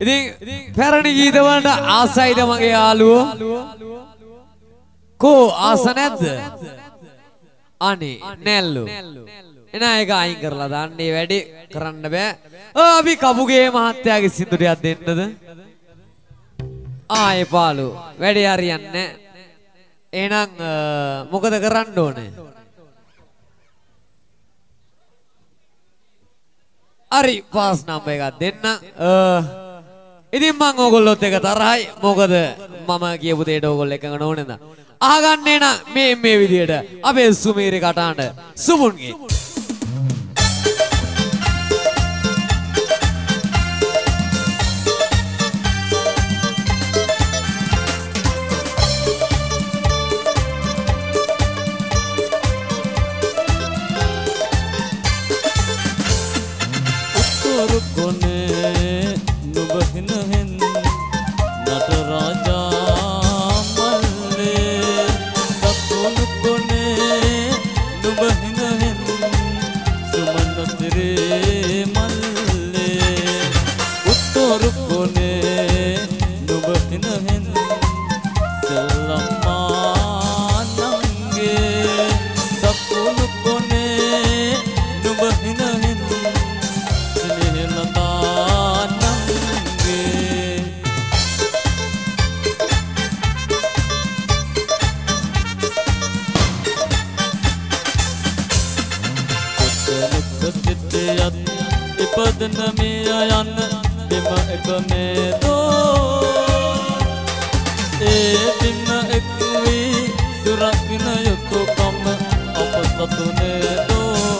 ඉතින් පැරණි ගීතවලට ආසයිද මගේ යාළුවෝ? කෝ ආස නැද්ද? අනේ නැල්ලු. එන එක අයින් කරලා දාන්නේ. වැඩි කරන්න බෑ. ආ, අපි කපුගේ මහත්තයාගේ සින්දු ටිකක් දෙන්නද? ආ එපාලු. වැඩි හරියන්නේ එහෙනම් අ, මොකද කරන්න ඕනේ? හරි පාස් නම්බර් එකක් දෙන්න. අ, ඉතින් මං ඕගොල්ලොත් එක තරහයි. මොකද මම කියපු දෙයට ඕගොල්ලෝ එකඟ නොවනද අහගන්නේ නම් මේ මේ විදියට අපේ සුමීරි කටාඬ සුමුන්ගේ. සිටියත් ඉපදන මේ යන්න බිම එක නේදෝ ඒ බිම එක් වී සුරකින යුතුකම අප සතු නේදෝ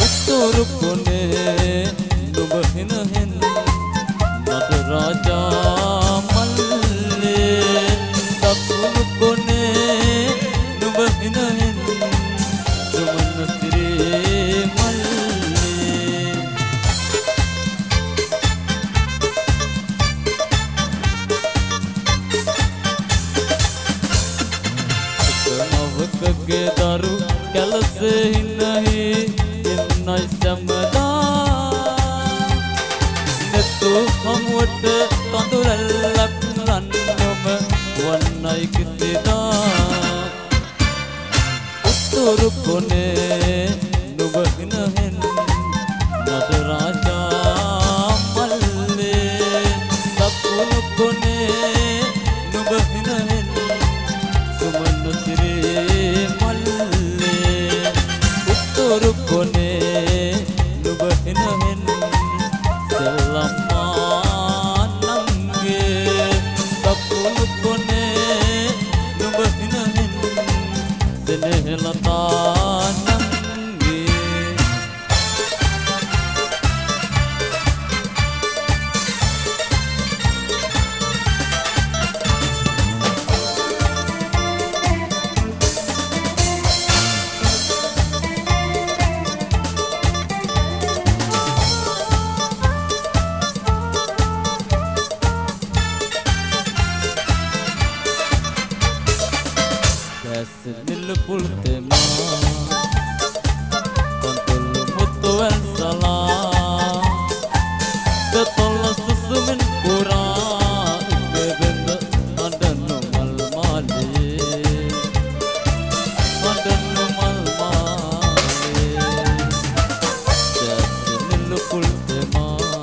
උතුරු nadie. උතුරු නිල් පුල් තෙමා කන්තුල් මුතු වැල්සලා දතොල්ල සුසුමින් පුරා ඉබෙබෙන්ද අඩනු මල් මාලේ අඩනු මල් මාලේ දැස් නිල් පුල් තෙමා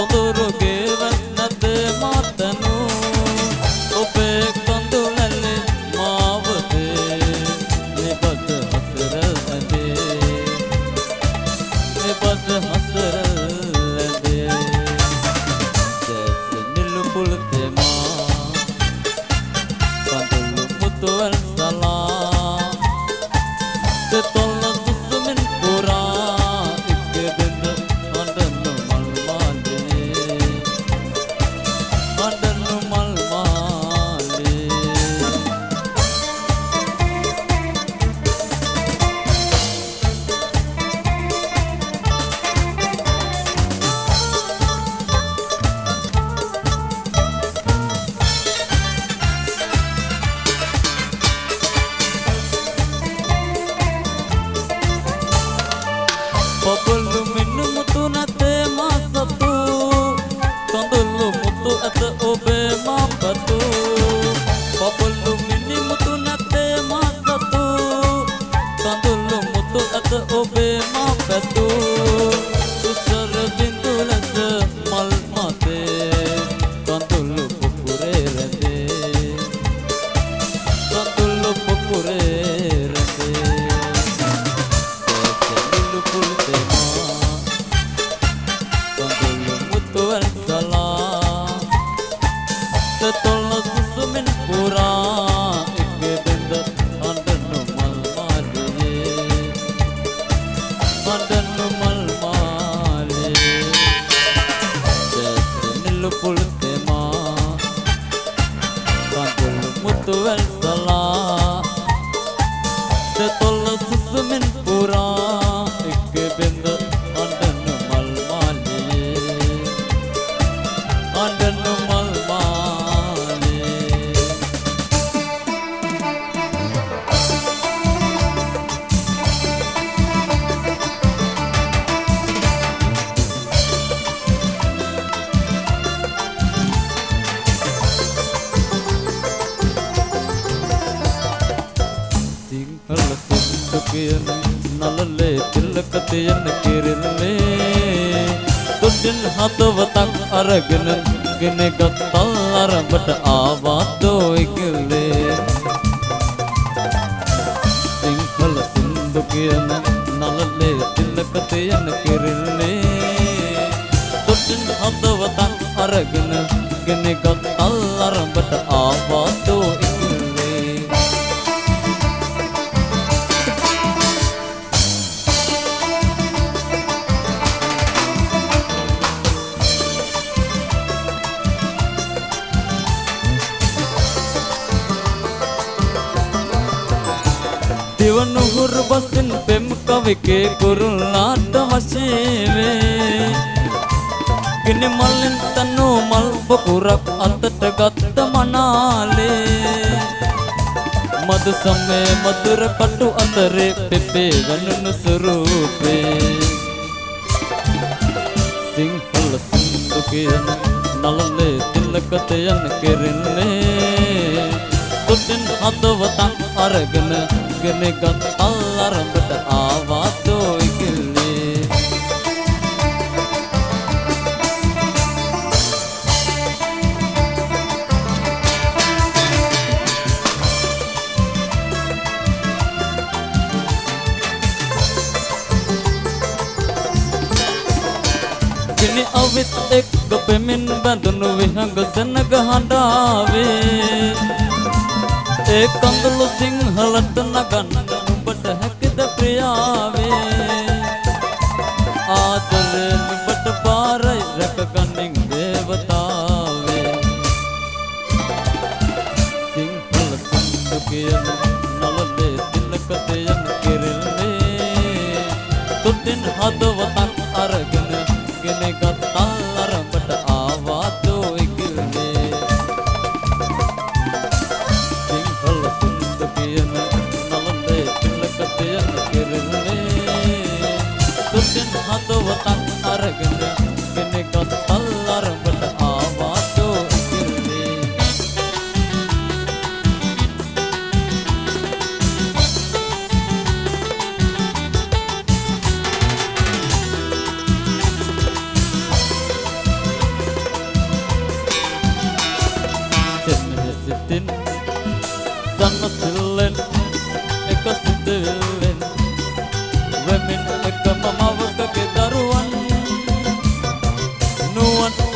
සොඳුරුගේ වැත්නැද මතනු? ඔබේ කඳුලැලි මාවතේ නිබද හසර ඇදේ. නිබද හසර ඇදේ. සැස නිල්ලු පුළතෙමා කඳුළු මුතුවල් සලා. තෙතොල් නලලේ තිලක තියෙන කිරිල්ලේ දුටින් හදවතක් අරගෙන ගෙන ගත්තල් අරඹට ආවාදෝ ඉකිල්ලේ සිංහල සින්දු කියන නලලේ තිලක තියෙන කිරිල්ලේ දුටින් හදවතක් අරගෙන ගෙන ගත්තල් අරඹට ආවාදෝ කවිකේ කුරුල්ලාට වශීවේ ගිනි මල්ලෙන් තනෝ මල් පොකුරක් අතට ගත්ත මනාලේ මදු සමේ මధుර කටු අතරේ පෙපේ වනුණු ස්වරූපේ සිංහල සින්දු කියන නලලේ තිලකත යන කෙරෙන්නේ තුටින් හදවතක් අරගෙන ගෙන ගත් අල්ලරඹට ආවාදෝ පෙමින් බැඳුණු විහඟ සෙනග හඬාවේ. ඒ කඳුළු සිංහලට නගන්න නුඹට හැකිද ප්‍රියාවේ? ආදරේ නුඹට පාරයි රැකගනින් දේවතාවේ. සිංහල සින්දු කියන නලලේ තිලක දෙයන් කෙරෙල්ලේ තුටින් හදවතක් අරගෙන ගෙන ගත්තා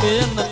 නුවන්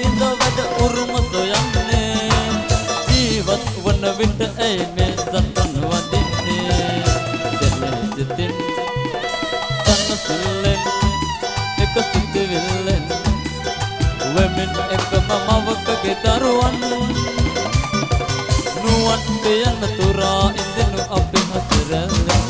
මත හිඳ වැඩ උරුම සොයන්නේ. ජීවත් වන විට ඇයි මේ සතන් වදින්නේ සෙල්ලෙ සිතින් තනසුල්ලෙන් එක සිතිවිල්ලෙන් වෙමින් එකම මවකගේ දරුවන් නුවන් පෙයන තුරා ඉඳනු අපි හසරල්ල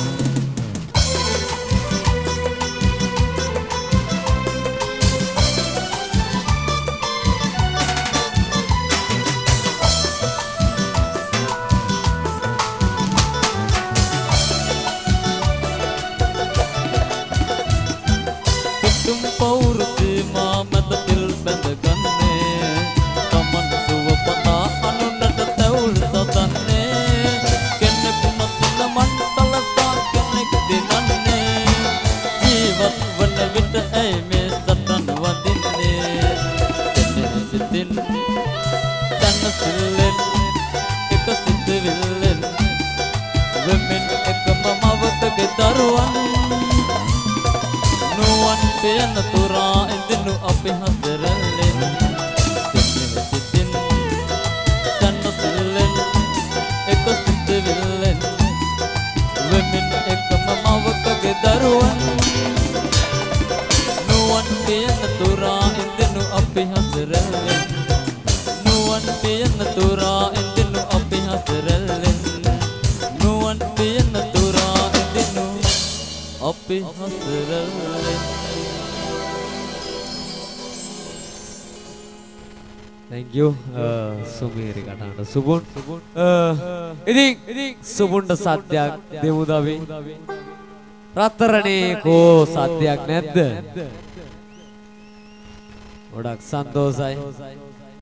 තනසිල්ලෙන් එක සිතවිල්ලෙන් වෙමින් එකම මවකගේ දරුවන් නුවන් පෙයන තුරා ඉදිනු අපි හසරල්ලෙන් සිතින් සිතින් තනසිල්ලෙන් එක සිතවිල්ලෙන් වෙමින් එකම මවකගේ දරුවන් නුවන් පෙයන තුරා ඉදිනු අපි හසරල්ලෙන් නුවන් පෙයන තුරා ඉදිනු අපි හසරල්ලෙන්. නුවන් පෙයන තුරා ඉදිනු අපි හසරල්ලෙන්. Thank you uh, සුමේරි කටහඬ. සුබුන් Uh, ඉතින් සුබුන්ට සද්දයක් දෙමු දවි. රත්තරනේ කෝ සද්දයක් නැද්ද? ගොඩක් සන්තෝසයි